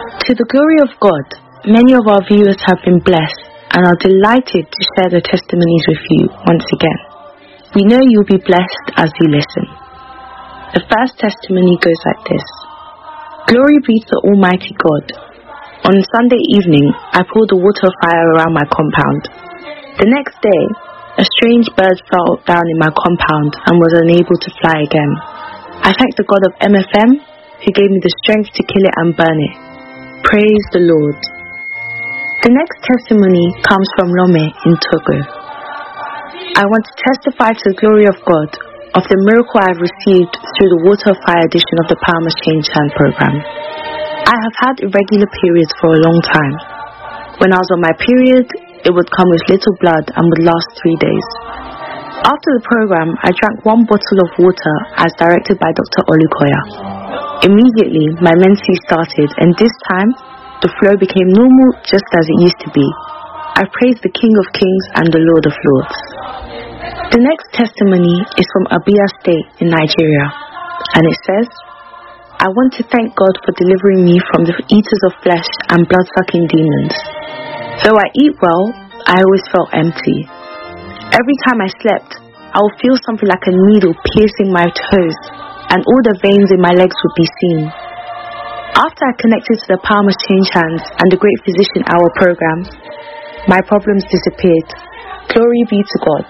To the glory of God, many of our viewers have been blessed and are delighted to share their testimonies with you once again. We know you'll be blessed as you listen. The first testimony goes like this Glory be to Almighty God. On Sunday evening, I poured the water fire around my compound. The next day, a strange bird fell down in my compound and was unable to fly again. I thank the God of MFM who gave me the strength to kill it and burn it. Praise the Lord. The next testimony comes from Lome in Togo. I want to testify to the glory of God of the miracle I have received through the Water of Fire edition of the Must Change Hand program. I have had irregular periods for a long time. When I was on my period, it would come with little blood and would last three days. After the program, I drank one bottle of water as directed by Dr. Olukoya. Immediately, my menses started, and this time, the flow became normal just as it used to be. I praise the King of Kings and the Lord of Lords. The next testimony is from Abia State in Nigeria, and it says, I want to thank God for delivering me from the eaters of flesh and blood sucking demons. Though I eat well, I always felt empty. Every time I slept, I would feel something like a needle piercing my toes, and all the veins in my legs would be seen. After I connected to the Power Change Hands and the Great Physician Hour program, my problems disappeared. Glory be to God.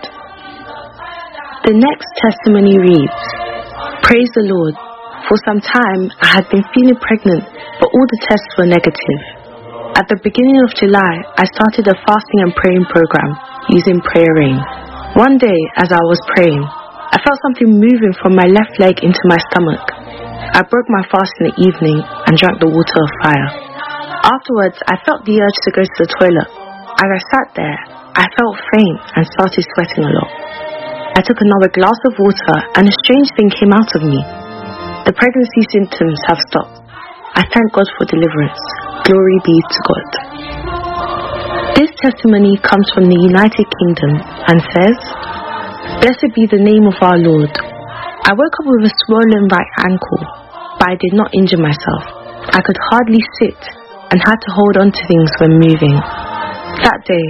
The next testimony reads Praise the Lord. For some time, I had been feeling pregnant, but all the tests were negative. At the beginning of July, I started a fasting and praying program using Prayer Rain. One day, as I was praying, I felt something moving from my left leg into my stomach. I broke my fast in the evening and drank the water of fire. Afterwards, I felt the urge to go to the toilet. As I sat there, I felt faint and started sweating a lot. I took another glass of water and a strange thing came out of me. The pregnancy symptoms have stopped. I thank God for deliverance. Glory be to God. This testimony comes from the United Kingdom and says, Blessed be the name of our Lord. I woke up with a swollen right ankle, but I did not injure myself. I could hardly sit and had to hold on to things when moving. That day,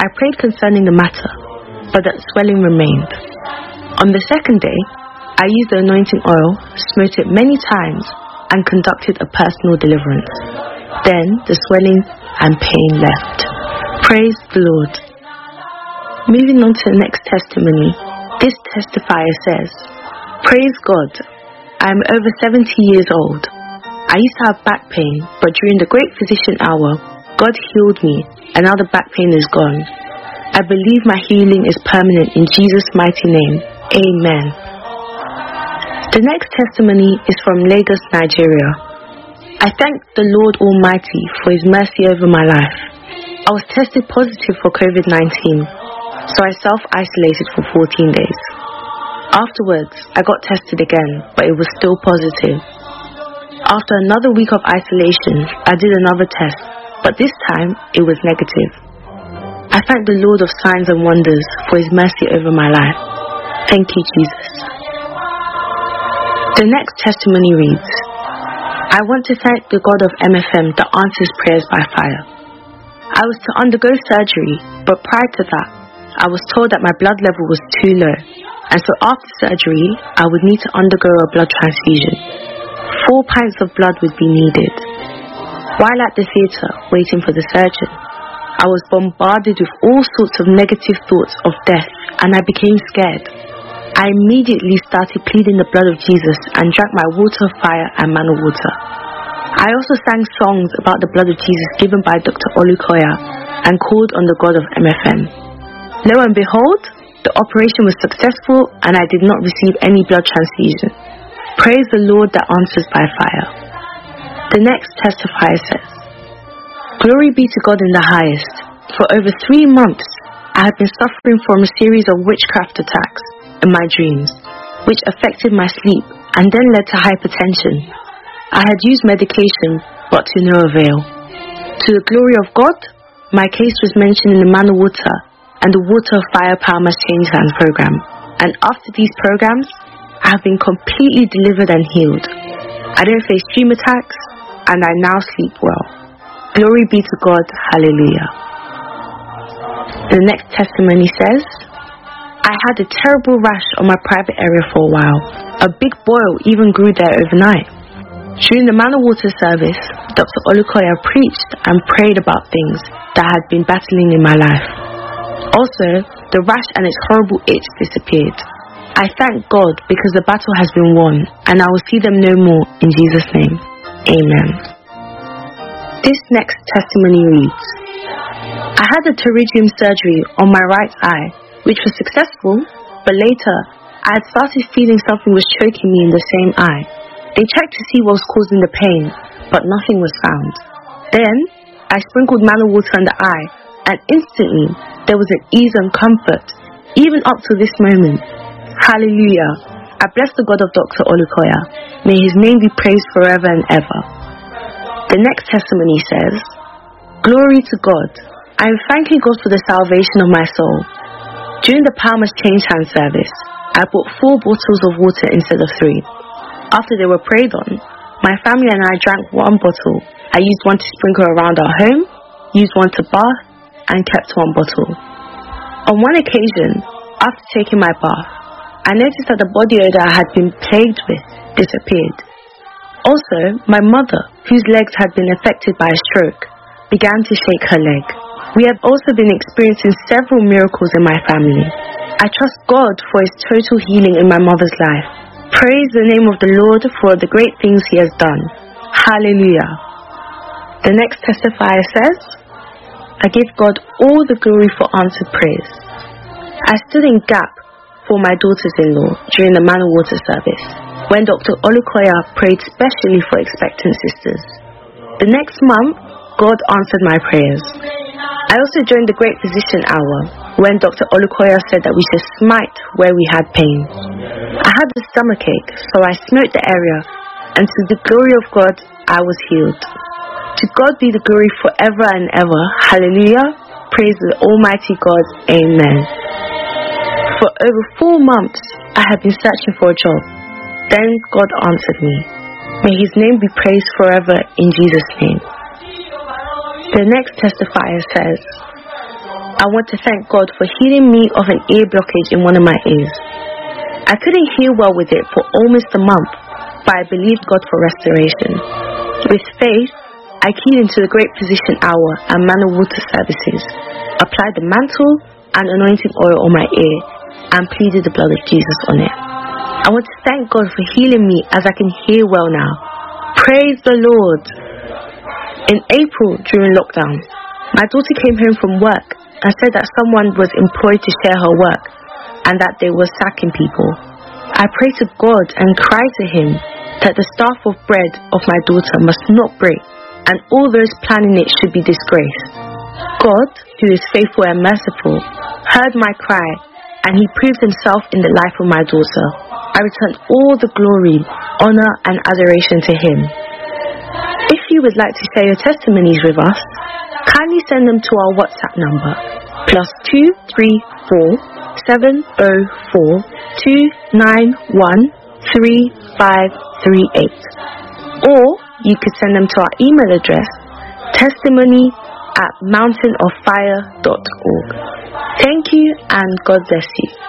I prayed concerning the matter, but that swelling remained. On the second day, I used the anointing oil, smote it many times, and conducted a personal deliverance. Then the swelling and pain left. Praise the Lord. Moving on to the next testimony, this testifier says, Praise God. I am over 70 years old. I used to have back pain, but during the great physician hour, God healed me, and now the back pain is gone. I believe my healing is permanent in Jesus' mighty name. Amen. The next testimony is from Lagos, Nigeria. I thank the Lord Almighty for His mercy over my life. I was tested positive for COVID 19, so I self isolated for 14 days. Afterwards, I got tested again, but it was still positive. After another week of isolation, I did another test, but this time it was negative. I thank the Lord of signs and wonders for His mercy over my life. Thank you, Jesus. The next testimony reads I want to thank the God of MFM that answers prayers by fire. I was to undergo surgery, but prior to that, I was told that my blood level was too low, and so after surgery, I would need to undergo a blood transfusion. Four pints of blood would be needed. While at the theatre, waiting for the surgeon, I was bombarded with all sorts of negative thoughts of death, and I became scared. I immediately started pleading the blood of Jesus and drank my water fire and manna water. I also sang songs about the blood of Jesus given by Dr. Olukoya and called on the God of MFM. Lo and behold, the operation was successful and I did not receive any blood transfusion. Praise the Lord that answers by fire. The next testifier says, Glory be to God in the highest. For over three months, I have been suffering from a series of witchcraft attacks in my dreams, which affected my sleep and then led to hypertension. I had used medication, but to no avail. To the glory of God, my case was mentioned in the Manna Water and the Water of Fire Change Hands program. And after these programs, I have been completely delivered and healed. I don't face dream attacks, and I now sleep well. Glory be to God. Hallelujah. The next testimony says, I had a terrible rash on my private area for a while. A big boil even grew there overnight. During the Manna Water service, Dr. Olukoya preached and prayed about things that had been battling in my life. Also, the rash and its horrible itch disappeared. I thank God because the battle has been won and I will see them no more in Jesus' name. Amen. This next testimony reads I had a pterygium surgery on my right eye which was successful, but later I had started feeling something was choking me in the same eye. They checked to see what was causing the pain, but nothing was found. Then I sprinkled Manna water on the eye, and instantly there was an ease and comfort, even up to this moment. Hallelujah. I bless the God of Dr. Olukoya. May his name be praised forever and ever. The next testimony says, Glory to God. I am thanking God for the salvation of my soul. During the Palmer's change hand service, I bought four bottles of water instead of three. After they were prayed on, my family and I drank one bottle. I used one to sprinkle around our home, used one to bath, and kept one bottle. On one occasion, after taking my bath, I noticed that the body odor I had been plagued with disappeared. Also, my mother, whose legs had been affected by a stroke, began to shake her leg. We have also been experiencing several miracles in my family. I trust God for His total healing in my mother's life. Praise the name of the Lord for the great things He has done. Hallelujah. The next testifier says, I give God all the glory for answered prayers. I stood in gap for my daughters-in-law during the Manna Water service when Dr. Olukoya prayed specially for expectant sisters. The next month, God answered my prayers. I also joined the Great Physician Hour when Dr. Olukoya said that we should smite where we had pain. I had a stomachache, so I smote the area, and to the glory of God, I was healed. To God be the glory forever and ever. Hallelujah. Praise the Almighty God. Amen. For over four months, I had been searching for a job. Then God answered me. May his name be praised forever in Jesus' name. The next testifier says, I want to thank God for healing me of an ear blockage in one of my ears. I couldn't hear well with it for almost a month, but I believed God for restoration. With faith, I keyed into the Great Physician Hour and Manna Water Services, applied the mantle and anointing oil on my ear, and pleaded the blood of Jesus on it. I want to thank God for healing me as I can hear well now. Praise the Lord! In April, during lockdown, my daughter came home from work and said that someone was employed to share her work and that they were sacking people. I prayed to God and cried to Him that the staff of bread of my daughter must not break and all those planning it should be disgraced. God, who is faithful and merciful, heard my cry and He proved Himself in the life of my daughter. I returned all the glory, honor, and adoration to Him. If you would like to share your testimonies with us, kindly send them to our WhatsApp number plus two three four seven oh four two nine one three five three eight. Or you could send them to our email address testimony at mountainoffire.org. Thank you and God bless you.